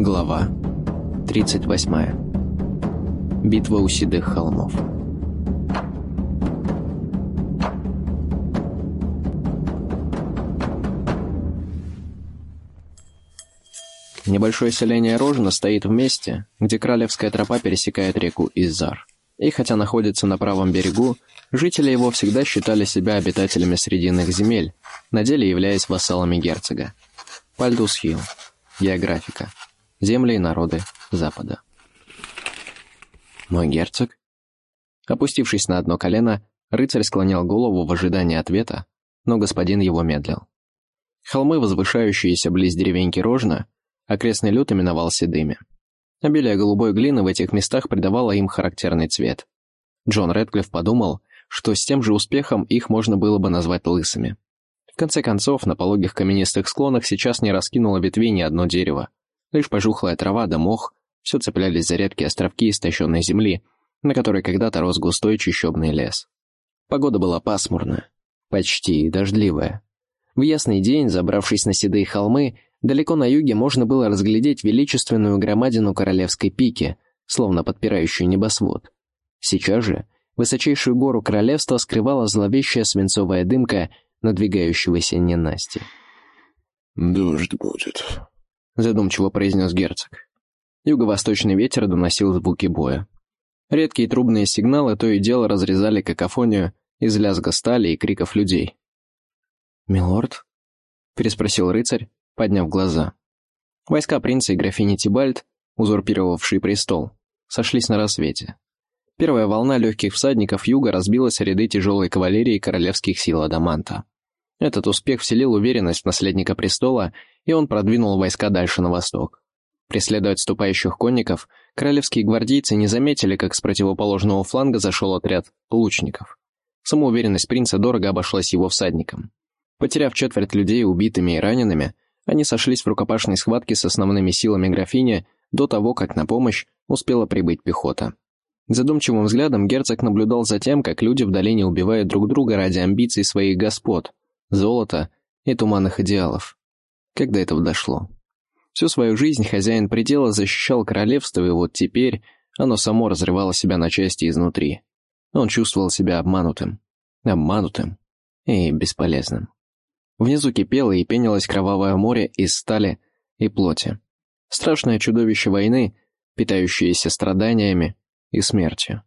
Глава 38. Битва у седых холмов. Небольшое селение Рожина стоит в месте, где Кралевская тропа пересекает реку Изар. И хотя находится на правом берегу, жители его всегда считали себя обитателями Срединных земель, на деле являясь вассалами герцога. Пальдус Хилл. Географика. Земли и народы Запада. «Мой герцог?» Опустившись на одно колено, рыцарь склонял голову в ожидании ответа, но господин его медлил. Холмы, возвышающиеся близ деревеньки Рожна, окрестный люд именовал седыми. Обилие голубой глины в этих местах придавало им характерный цвет. Джон Рэдклифф подумал, что с тем же успехом их можно было бы назвать лысыми. В конце концов, на пологих каменистых склонах сейчас не раскинуло ветвей ни одно дерево, Лишь пожухлая трава да мох все цеплялись за редкие островки истощенной земли, на которой когда-то рос густой чащобный лес. Погода была пасмурная, почти дождливая. В ясный день, забравшись на седые холмы, далеко на юге можно было разглядеть величественную громадину Королевской пики, словно подпирающую небосвод. Сейчас же высочайшую гору королевства скрывала зловещая свинцовая дымка надвигающегося ненасти. «Дождь будет», задумчиво произнес герцог. Юго-восточный ветер доносил звуки боя. Редкие трубные сигналы то и дело разрезали какофонию из лязга стали и криков людей. «Милорд?» — переспросил рыцарь, подняв глаза. Войска принца и графини Тибальд, узурпировавшие престол, сошлись на рассвете. Первая волна легких всадников юга разбилась о ряды тяжелой кавалерии королевских сил Адаманта. Этот успех вселил уверенность в наследника престола, и он продвинул войска дальше на восток. Преследуя отступающих конников, королевские гвардейцы не заметили, как с противоположного фланга зашел отряд лучников. Самоуверенность принца дорого обошлась его всадникам. Потеряв четверть людей убитыми и ранеными, они сошлись в рукопашной схватке с основными силами графини до того, как на помощь успела прибыть пехота. Задумчивым взглядом герцог наблюдал за тем, как люди в долине убивают друг друга ради амбиций своих господ, золота и туманных идеалов. Как до этого дошло? Всю свою жизнь хозяин предела защищал королевство, и вот теперь оно само разрывало себя на части изнутри. Он чувствовал себя обманутым. Обманутым и бесполезным. Внизу кипело и пенилось кровавое море из стали и плоти. Страшное чудовище войны, питающееся страданиями и смертью.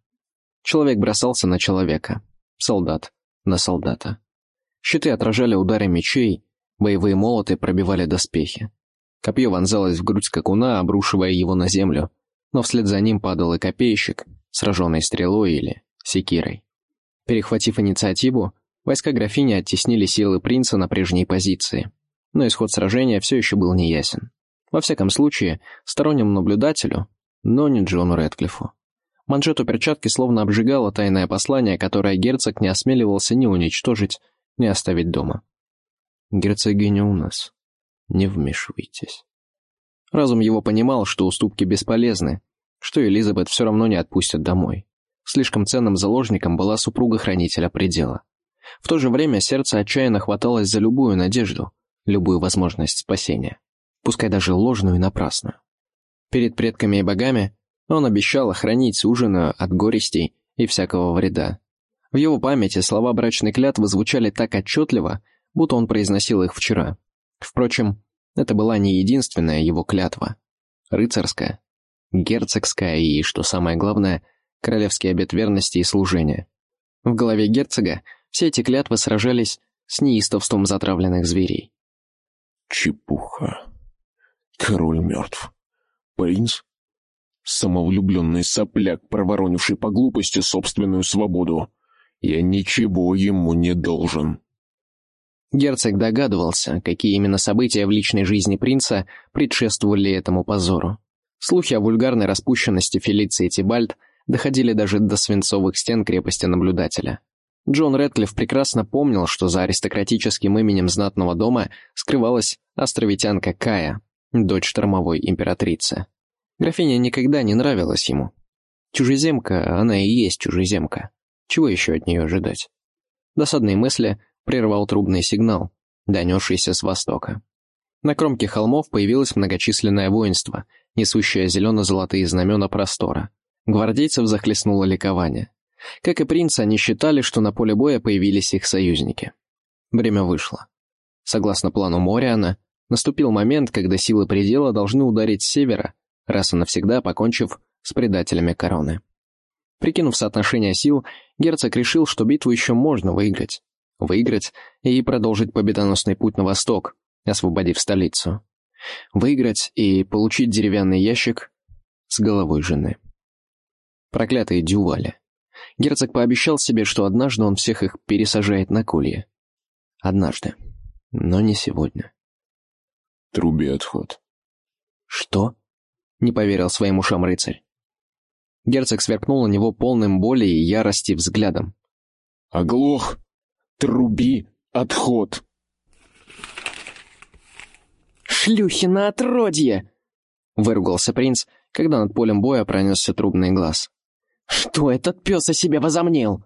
Человек бросался на человека, солдат на солдата. Щиты отражали удары мечей, боевые молоты пробивали доспехи. Копье вонзалось в грудь скакуна, обрушивая его на землю, но вслед за ним падал и копейщик, сраженный стрелой или секирой. Перехватив инициативу, войска графини оттеснили силы принца на прежние позиции, но исход сражения все еще был неясен. Во всяком случае, стороннему наблюдателю, но не Джону Рэдклиффу. Манжету перчатки словно обжигало тайное послание, которое герцог не осмеливался ни уничтожить, не оставить дома. Герцогиня у нас. Не вмешивайтесь. Разум его понимал, что уступки бесполезны, что Элизабет все равно не отпустят домой. Слишком ценным заложником была супруга хранителя предела. В то же время сердце отчаянно хваталось за любую надежду, любую возможность спасения, пускай даже ложную и напрасную. Перед предками и богами он обещал охранить суженую от горестей и всякого вреда, в его памяти слова брачной клятвы звучали так отчетливо, будто он произносил их вчера. Впрочем, это была не единственная его клятва. Рыцарская, герцогская и, что самое главное, королевский обет верности и служения. В голове герцога все эти клятвы сражались с неистовством затравленных зверей. Чепуха. Король мертв. Принц? Самовлюбленный сопляк, проворонивший по глупости собственную свободу. Я ничего ему не должен». Герцог догадывался, какие именно события в личной жизни принца предшествовали этому позору. Слухи о вульгарной распущенности Фелиции Тибальд доходили даже до свинцовых стен крепости наблюдателя. Джон Рэдклифф прекрасно помнил, что за аристократическим именем знатного дома скрывалась островитянка Кая, дочь штормовой императрицы. Графиня никогда не нравилась ему. Чужеземка, она и есть чужеземка. Чего еще от нее ожидать? Досадные мысли прервал трубный сигнал, донесшийся с востока. На кромке холмов появилось многочисленное воинство, несущее зелено-золотые знамена простора. Гвардейцев захлестнуло ликование. Как и принц, они считали, что на поле боя появились их союзники. Время вышло. Согласно плану Мориана, наступил момент, когда силы предела должны ударить с севера, раз и навсегда покончив с предателями короны. Прикинув соотношение сил, герцог решил, что битву еще можно выиграть. Выиграть и продолжить победоносный путь на восток, освободив столицу. Выиграть и получить деревянный ящик с головой жены. Проклятые дювали. Герцог пообещал себе, что однажды он всех их пересажает на колье. Однажды. Но не сегодня. Труби отход. Что? Не поверил своим ушам рыцарь. Герцог сверкнул на него полным боли и ярости взглядом. «Оглох! Труби отход!» «Шлюхина отродье!» — выругался принц, когда над полем боя пронесся трубный глаз. «Что этот пес о себе возомнил?»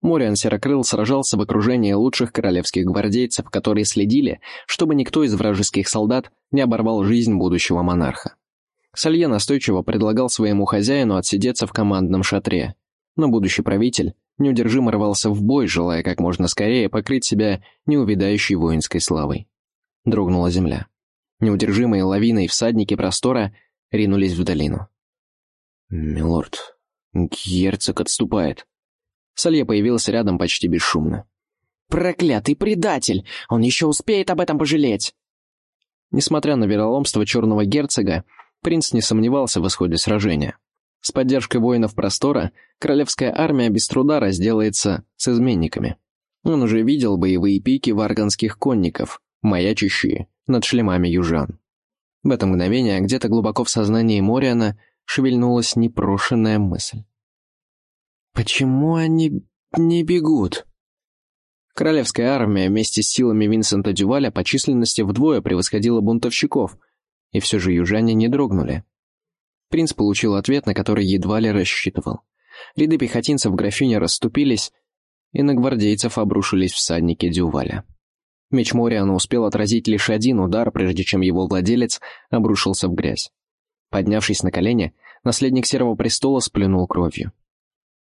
Мориан Серокрыл сражался в окружении лучших королевских гвардейцев, которые следили, чтобы никто из вражеских солдат не оборвал жизнь будущего монарха. Салье настойчиво предлагал своему хозяину отсидеться в командном шатре, но будущий правитель неудержимо рвался в бой, желая как можно скорее покрыть себя неувидающей воинской славой. Дрогнула земля. Неудержимые лавиной всадники простора ринулись в долину. «Милорд, герцог отступает». Салье появился рядом почти бесшумно. «Проклятый предатель! Он еще успеет об этом пожалеть!» Несмотря на вероломство черного герцога, принц не сомневался в исходе сражения. С поддержкой воинов простора королевская армия без труда разделается с изменниками. Он уже видел боевые пики варганских конников, маячащие над шлемами южан. В это мгновение где-то глубоко в сознании Мориана шевельнулась непрошенная мысль. «Почему они не бегут?» Королевская армия вместе с силами Винсента Дюваля по численности вдвое превосходила бунтовщиков, и все же южане не дрогнули. Принц получил ответ, на который едва ли рассчитывал. Ряды пехотинцев графиня расступились, и на гвардейцев обрушились всадники Дюваля. Меч Мориана успел отразить лишь один удар, прежде чем его владелец обрушился в грязь. Поднявшись на колени, наследник Серого Престола сплюнул кровью.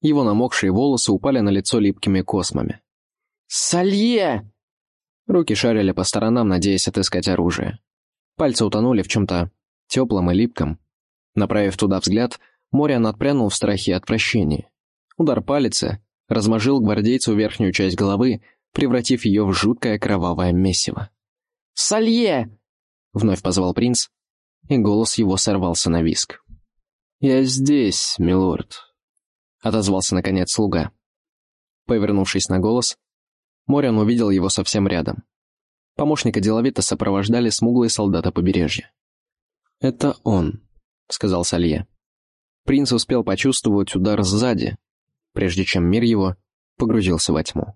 Его намокшие волосы упали на лицо липкими космами. «Салье!» Руки шарили по сторонам, надеясь отыскать оружие. Пальцы утонули в чем-то теплом и липком. Направив туда взгляд, Мориан отпрянул в страхе и отвращении. Удар палицы размажил гвардейцу верхнюю часть головы, превратив ее в жуткое кровавое месиво. «Салье!» — вновь позвал принц, и голос его сорвался на виск. «Я здесь, милорд», — отозвался наконец слуга. Повернувшись на голос, Мориан увидел его совсем рядом. Помощника деловито сопровождали смуглые солдаты побережья. «Это он», — сказал Салье. Принц успел почувствовать удар сзади, прежде чем мир его погрузился во тьму.